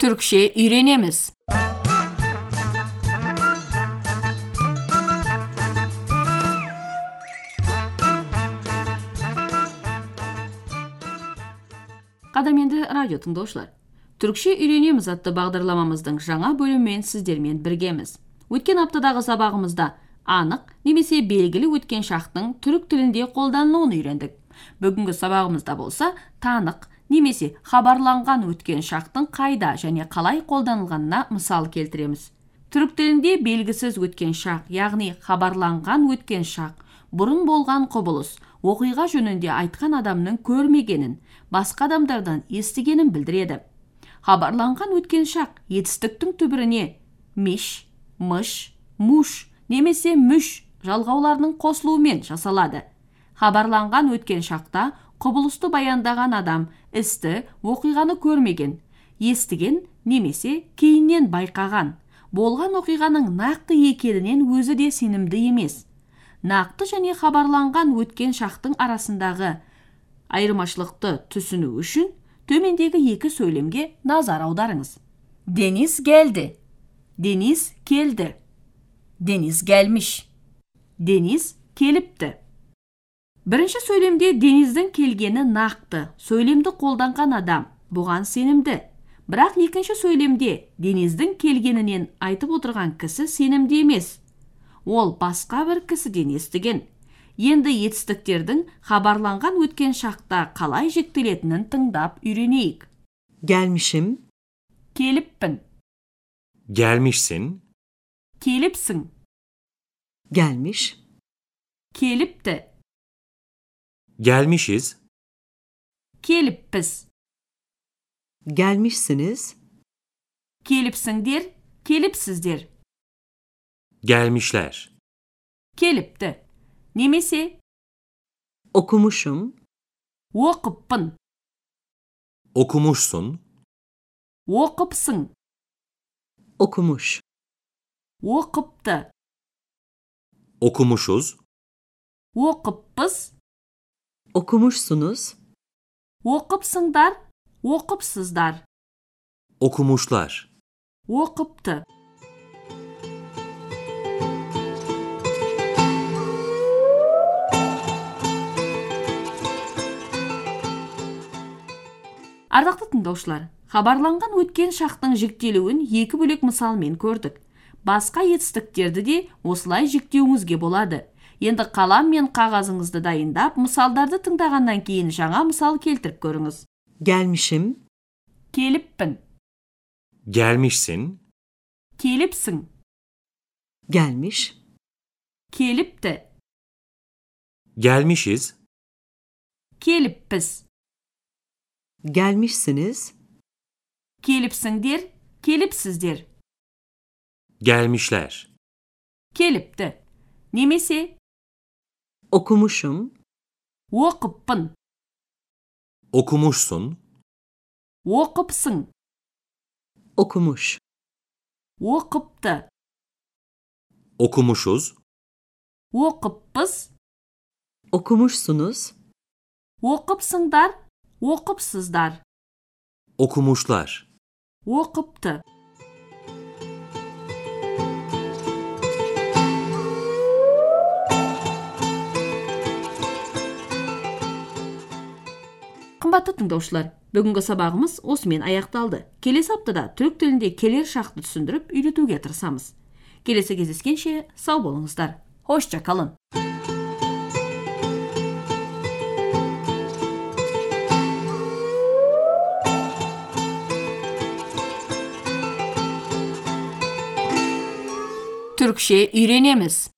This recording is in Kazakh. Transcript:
Türkçe үйренеміз. Қадаменді радио тыңдаушылар. Түркше үйренеміз атты бағдарламамыздың жаңа бөлімімен сіздермен біргеміз. Өткен аптадағы сабағымызда анық немесе белгілі өткен шақтың түрік тілінде қолданылуын үйрендік. Бүгінгі сабағымызда болса танық немесе хабарланған өткен шақтың қайда және қалай қолданылғанына мысал келтіреміз. Түрік тілінде белгісіз өткен шақ, яғни хабарланған өткен шақ, бұрын болған құбылыс, оқиға жөнінде айтқан адамның көрмегенін, басқа адамдардан естігенін білдіреді. Хабарланған өткен шақ етістіктің түбіріне меш, мыш, муш немесе мүш жалғауларының қосылуымен жасалады. Хабарланған өткен шақта құбылысты баяндаған адам істі оқиғаны көрмеген естіген немесе кейіннен байқаған. Болған оқиғаның нақты екенінен өзі де сенімді емес. Нақты және хабарланған өткен шақтың арасындағы айырмашылықты түсіну үшін төмендегі екі сөйлемге назар аударыңыз. Дениз келді. Дениз келді. Дениз gelmiş дениз келіпті. Бірінші сөйлемде дениздің келгені нақты сөйлемді қолданған адам бұған сенімді. Бірақ екінші сөйлемде дениздің келгенінен айтып отырған кісі сенімді емес. Ол басқа бір кісіден естіген. Енді етістіктердің хабарланған өткен шақта қалай жіктелетінін тыңдап үйренейік. Gelmişim, келіппін. Gelmişsin, келіпсің. Gelmiş, келіпті. Gelmişiz, келіппіз gelmişsiniz, келіпсіңдер келіпсіздер gelmişler, келіпті немесе okumuşum, оқыппын okumuşsun, оқыпсың okumuş, оқыпты okumuşuz, оқыппыз okumuşsunuz, оқыпсыңдар оқыпсыздар okumuşlar, оқыпты ардақты тыңдаушылар хабарланған өткен шақтың жіктелуін екі бөлек мысалмен көрдік басқа етістіктерді де осылай жіктеуіңізге болады енді қалам мен қағазыңызды дайындап мысалдарды тыңдағаннан кейін жаңа мысал келтіріп көріңіз. Gelmişim, келіппін. Gelmişsin, келіпсің. Gelmiş, келіпті. Gelmişiz, келіппіз. Gelmişsiniz, келіпсіңдер келіпсіздер. Gelmişler, келіпті. Немесе okumuşum, оқыппын okumuşsun, оқыпсың okumuş, оқыпты okumuşuz, оқыппыз okumuşsunuz, оқыпсыңдар оқыпсыздар okumuşlar, оқыпты қымбатты тыңдаушылар бүгінгі сабағымыз осымен аяқталды. Келесі аптада түрік тілінде келер шақты түсіндіріп үйретуге тырысамыз. Келесі кездескенше сау болыңыздар. Hoşça kalın Türkçe үйренеміз.